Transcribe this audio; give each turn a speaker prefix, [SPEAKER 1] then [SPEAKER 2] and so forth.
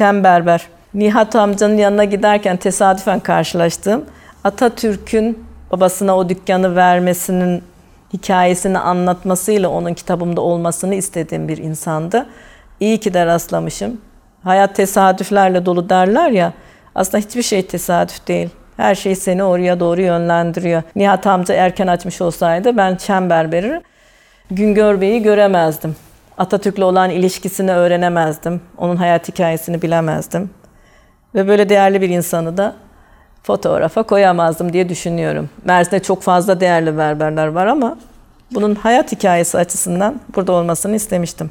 [SPEAKER 1] Şen Berber. Nihat amcanın yanına giderken tesadüfen karşılaştığım Atatürk'ün babasına o dükkanı vermesinin hikayesini anlatmasıyla onun kitabımda olmasını istediğim bir insandı. İyi ki de rastlamışım. Hayat tesadüflerle dolu derler ya. Aslında hiçbir şey tesadüf değil. Her şey seni oraya doğru yönlendiriyor. Nihat amca erken açmış olsaydı ben Çemberberi Güngör Bey'i göremezdim. Atatürk'le olan ilişkisini öğrenemezdim. Onun hayat hikayesini bilemezdim. Ve böyle değerli bir insanı da fotoğrafa koyamazdım diye düşünüyorum. Mersin'de çok fazla değerli berberler var ama bunun hayat hikayesi açısından burada olmasını istemiştim.